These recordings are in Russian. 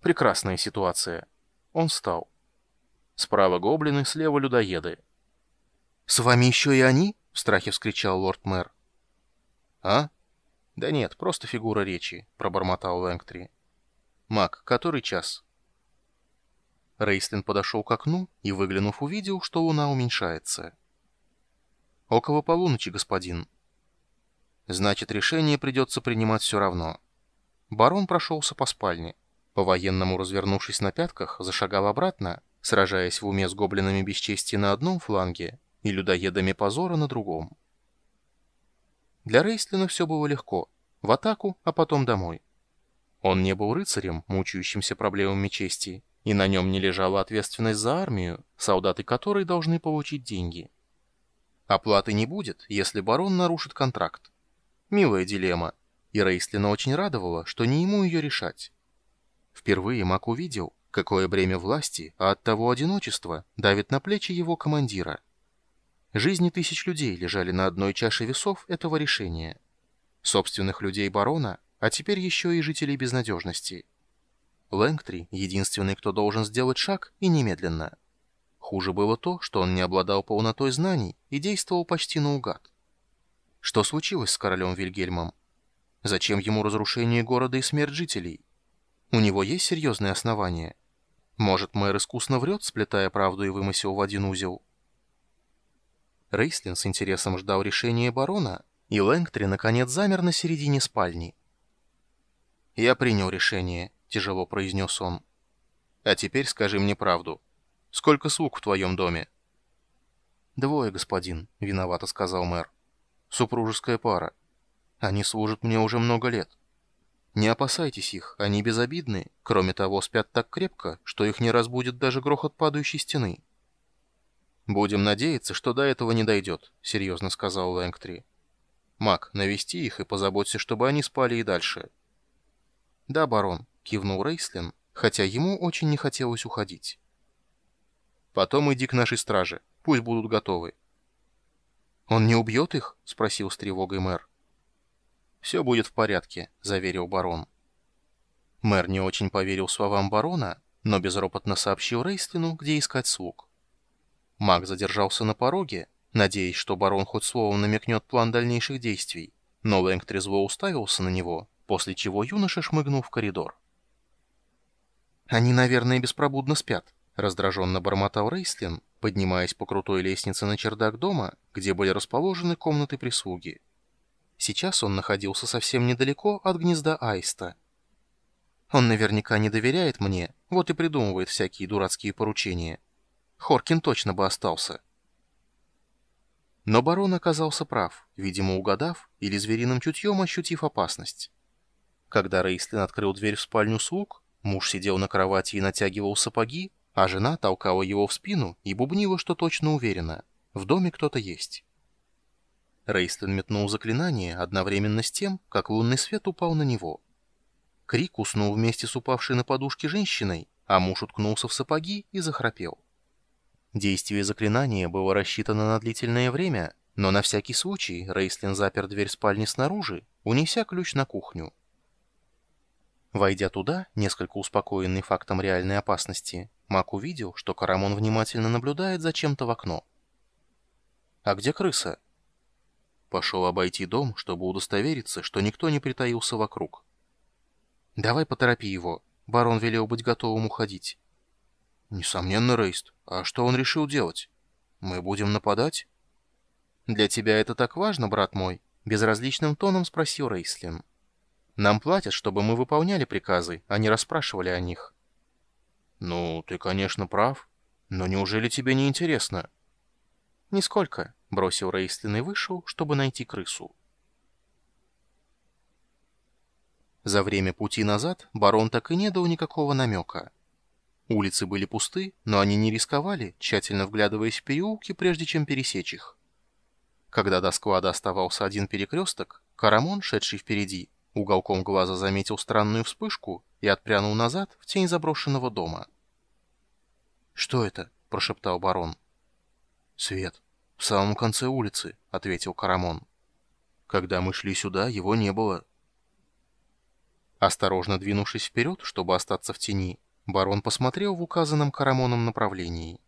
Прекрасная ситуация. Он встал. Справа гоблины, слева людоеды. «С вами еще и они?» — в страхе вскричал лорд-мэр. «А? Да нет, просто фигура речи», — пробормотал Лэнгтри. «Мак, который час?» Рейслин подошел к окну и, выглянув, увидел, что луна уменьшается. «Около полуночи, господин». «Значит, решение придется принимать все равно». Барон прошелся по спальне. По-военному развернувшись на пятках, зашагал обратно, сражаясь в уме с гоблинами бесчестия на одном фланге и людоедами позора на другом. Для Рейслина все было легко. В атаку, а потом домой. Он не был рыцарем, мучающимся проблемами чести, и на нем не лежала ответственность за армию, солдаты которой должны получить деньги. Оплаты не будет, если барон нарушит контракт. Милая дилемма, и Рейслина очень радовала, что не ему ее решать. Впервые Мак увидел, какое бремя власти, а оттого одиночества, давит на плечи его командира. Жизни тысяч людей лежали на одной чаше весов этого решения. Собственных людей барона, а теперь еще и жителей безнадежности. Лэнгтри — единственный, кто должен сделать шаг, и немедленно. Хуже было то, что он не обладал полнотой знаний и действовал почти наугад. Что случилось с королем Вильгельмом? Зачем ему разрушение города и смерть жителей? У него есть серьезные основания? Может, мэр искусно врет, сплетая правду и вымысел в один узел? Рейслин с интересом ждал решения барона, и Лэнгтри, наконец, замер на середине спальни. «Я принял решение», — тяжело произнес он. «А теперь скажи мне правду. Сколько слуг в твоем доме?» «Двое, господин», — виновато сказал мэр. «Супружеская пара. Они служат мне уже много лет. Не опасайтесь их, они безобидны, кроме того, спят так крепко, что их не разбудит даже грохот падающей стены. «Будем надеяться, что до этого не дойдет», — серьезно сказал Лэнгтри. «Мак, навести их и позаботься, чтобы они спали и дальше». «Да, барон», — кивнул Рейслин, хотя ему очень не хотелось уходить. «Потом иди к нашей страже, пусть будут готовы». «Он не убьет их?» — спросил с тревогой мэр. «Все будет в порядке», — заверил барон. Мэр не очень поверил словам барона, но безропотно сообщил Рейстлину, где искать слуг. Маг задержался на пороге, надеясь, что барон хоть словом намекнет план дальнейших действий, но Лэнг трезво уставился на него, после чего юноша шмыгнул в коридор. «Они, наверное, беспробудно спят», — раздраженно бормотал Рейслин, поднимаясь по крутой лестнице на чердак дома, где были расположены комнаты прислуги. Сейчас он находился совсем недалеко от гнезда Аиста. Он наверняка не доверяет мне, вот и придумывает всякие дурацкие поручения. Хоркин точно бы остался. Но барон оказался прав, видимо, угадав или звериным чутьем ощутив опасность. Когда Рейслин открыл дверь в спальню слуг, муж сидел на кровати и натягивал сапоги, а жена толкала его в спину и бубнила, что точно уверена. В доме кто-то есть. Рейстон метнул заклинание одновременно с тем, как лунный свет упал на него. Крик уснул вместе с упавшей на подушке женщиной, а муж уткнулся в сапоги и захрапел. Действие заклинания было рассчитано на длительное время, но на всякий случай Рейслин запер дверь спальни снаружи, унеся ключ на кухню. Войдя туда, несколько успокоенный фактом реальной опасности, Мак увидел, что Карамон внимательно наблюдает за чем-то в окно. «А где крыса?» Пошел обойти дом, чтобы удостовериться, что никто не притаился вокруг. «Давай поторопи его. Барон велел быть готовым уходить». «Несомненно, Рейст. А что он решил делать? Мы будем нападать?» «Для тебя это так важно, брат мой?» — безразличным тоном спросил Рейслин. «Нам платят, чтобы мы выполняли приказы, а не расспрашивали о них». «Ну, ты, конечно, прав. Но неужели тебе не интересно?» «Нисколько», — бросил Рейстлин и вышел, чтобы найти крысу. За время пути назад барон так и не дал никакого намека. Улицы были пусты, но они не рисковали, тщательно вглядываясь в переулки, прежде чем пересечь их. Когда до склада оставался один перекресток, Карамон, шедший впереди, уголком глаза заметил странную вспышку и отпрянул назад в тень заброшенного дома. «Что это?» — прошептал барон. «Свет. В самом конце улицы», — ответил Карамон. «Когда мы шли сюда, его не было». Осторожно двинувшись вперед, чтобы остаться в тени, барон посмотрел в указанном Карамоном направлении.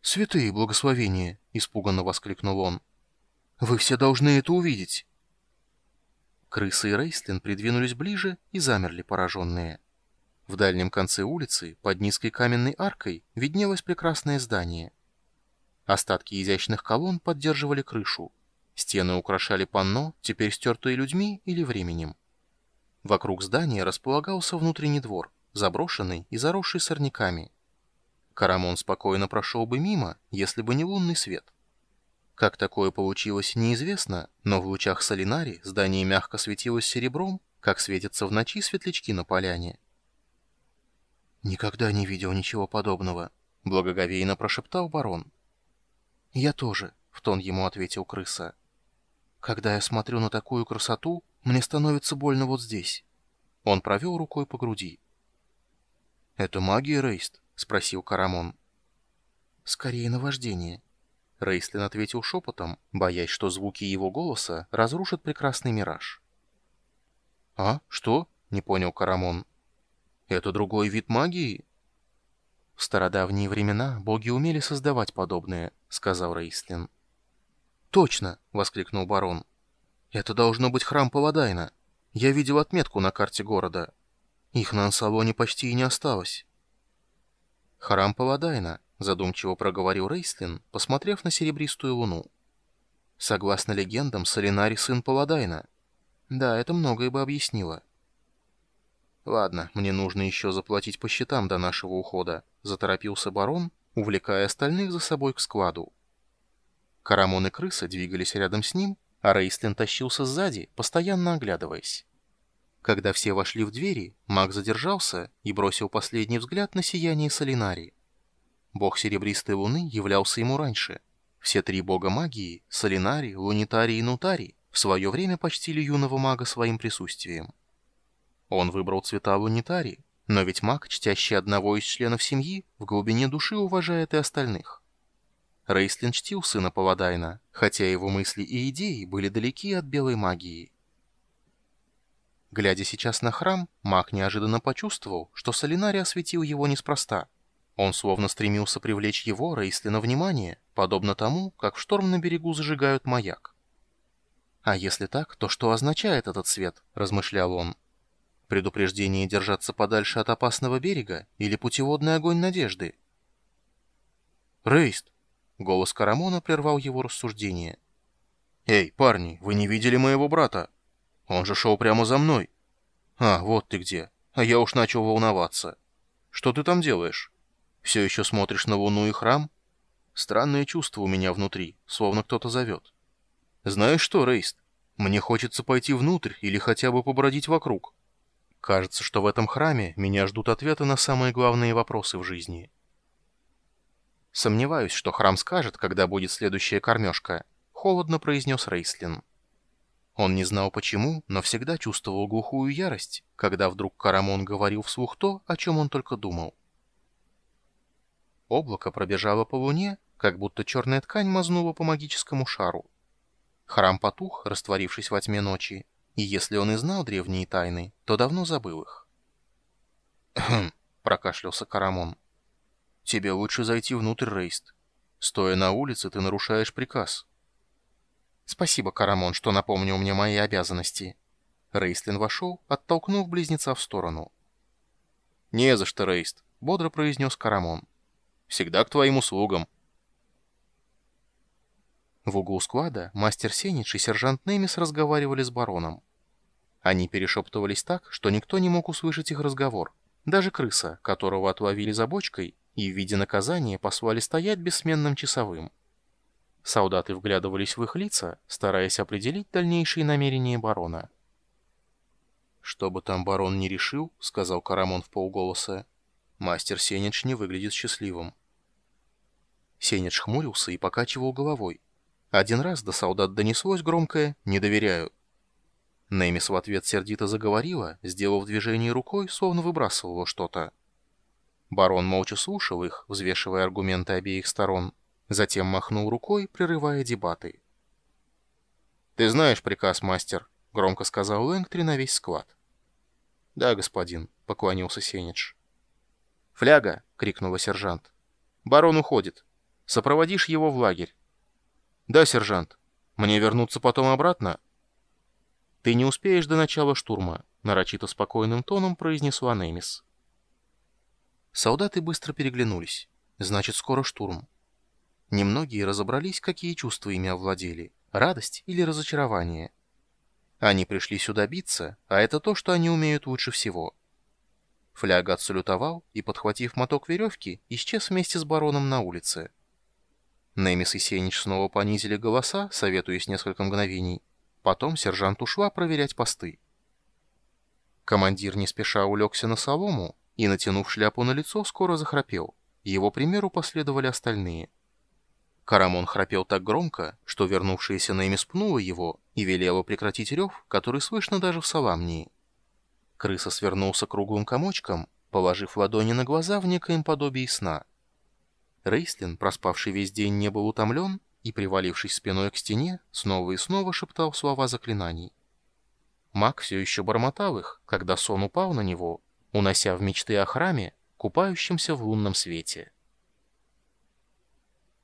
«Святые благословения!» — испуганно воскликнул он. «Вы все должны это увидеть!» Крысы и Рейстлин придвинулись ближе и замерли пораженные. В дальнем конце улицы, под низкой каменной аркой, виднелось прекрасное здание. Остатки изящных колонн поддерживали крышу. Стены украшали панно, теперь стертые людьми или временем. Вокруг здания располагался внутренний двор, заброшенный и заросший сорняками. Карамон спокойно прошел бы мимо, если бы не лунный свет. Как такое получилось, неизвестно, но в лучах солинари здание мягко светилось серебром, как светятся в ночи светлячки на поляне. «Никогда не видел ничего подобного», — благоговейно прошептал барон. «Я тоже», — в тон ему ответил крыса. «Когда я смотрю на такую красоту, мне становится больно вот здесь». Он провел рукой по груди. «Это магия, Рейст?» — спросил Карамон. «Скорее наваждение». Рейстлин ответил шепотом, боясь, что звуки его голоса разрушат прекрасный мираж. «А? Что?» — не понял Карамон. Это другой вид магии? В стародавние времена боги умели создавать подобное, сказал Рейслин. Точно, воскликнул барон. Это должно быть храм Паладайна. Я видел отметку на карте города. Их на Ансалоне почти и не осталось. Храм Паладайна, задумчиво проговорил Рейслин, посмотрев на серебристую луну. Согласно легендам, Солинари сын Паладайна. Да, это многое бы объяснило. «Ладно, мне нужно еще заплатить по счетам до нашего ухода», — заторопился барон, увлекая остальных за собой к складу. Карамон и крыса двигались рядом с ним, а Рейстлин тащился сзади, постоянно оглядываясь. Когда все вошли в двери, маг задержался и бросил последний взгляд на сияние Солинари. Бог Серебристой Луны являлся ему раньше. Все три бога магии — Солинари, Лунитари и Нутари — в свое время почтили юного мага своим присутствием. Он выбрал цвета лунитарии, но ведь маг, чтящий одного из членов семьи, в глубине души уважает и остальных. Рейслин чтил сына Паладайна, хотя его мысли и идеи были далеки от белой магии. Глядя сейчас на храм, маг неожиданно почувствовал, что Солинари осветил его неспроста. Он словно стремился привлечь его, Рейслина, внимание, подобно тому, как в шторм на берегу зажигают маяк. «А если так, то что означает этот свет?» – размышлял он. Предупреждение держаться подальше от опасного берега или путеводный огонь надежды? «Рейст!» — голос Карамона прервал его рассуждение. «Эй, парни, вы не видели моего брата? Он же шел прямо за мной. А, вот ты где. А я уж начал волноваться. Что ты там делаешь? Все еще смотришь на луну и храм? Странное чувство у меня внутри, словно кто-то зовет. Знаешь что, Рейст, мне хочется пойти внутрь или хотя бы побродить вокруг». Кажется, что в этом храме меня ждут ответы на самые главные вопросы в жизни. Сомневаюсь, что храм скажет, когда будет следующая кормежка, холодно произнес Рейслин. Он не знал почему, но всегда чувствовал глухую ярость, когда вдруг Карамон говорил вслух то, о чем он только думал. Облако пробежало по луне, как будто черная ткань мазнула по магическому шару. Храм потух, растворившись во тьме ночи, и если он и знал древние тайны, то давно забыл их. «Хм», — прокашлялся Карамон. «Тебе лучше зайти внутрь, Рейст. Стоя на улице, ты нарушаешь приказ». «Спасибо, Карамон, что напомнил мне мои обязанности». Рейстлин вошел, оттолкнув близнеца в сторону. «Не за что, Рейст», — бодро произнес Карамон. «Всегда к твоим услугам». В углу склада мастер Сенич и сержант Немис разговаривали с бароном. Они перешептывались так, что никто не мог услышать их разговор. Даже крыса, которого отловили за бочкой, и в виде наказания послали стоять бессменным часовым. Солдаты вглядывались в их лица, стараясь определить дальнейшие намерения барона. «Что бы там барон не решил», — сказал Карамон в полголоса, — «мастер Сенич не выглядит счастливым». Сенич хмурился и покачивал головой. Один раз до солдат донеслось громкое «не доверяю». Немис в ответ сердито заговорила, сделав движение рукой, словно выбрасывала что-то. Барон молча слушал их, взвешивая аргументы обеих сторон. Затем махнул рукой, прерывая дебаты. «Ты знаешь приказ, мастер», — громко сказал Лэнгтри на весь склад. «Да, господин», — поклонился Сенедж. «Фляга!» — крикнула сержант. «Барон уходит. Сопроводишь его в лагерь». «Да, сержант. Мне вернуться потом обратно?» «Ты не успеешь до начала штурма», — нарочито спокойным тоном произнесла Немис. Солдаты быстро переглянулись. «Значит, скоро штурм». Немногие разобрались, какие чувства ими овладели — радость или разочарование. Они пришли сюда биться, а это то, что они умеют лучше всего. Фляга отсалютовал и, подхватив моток веревки, исчез вместе с бароном на улице. Немис и Сенич снова понизили голоса, советуясь несколько мгновений. Потом сержант ушла проверять посты. Командир не спеша улегся на солому и, натянув шляпу на лицо, скоро захрапел. Его примеру последовали остальные. Карамон храпел так громко, что вернувшаяся Немис пнула его и велела прекратить рев, который слышно даже в Саламнии. Крыса свернулся круглым комочком, положив ладони на глаза в некоем подобии сна. Рейслин, проспавший весь день, не был утомлен и, привалившись спиной к стене, снова и снова шептал слова заклинаний. Маг все еще бормотал их, когда сон упал на него, унося в мечты о храме, купающемся в лунном свете.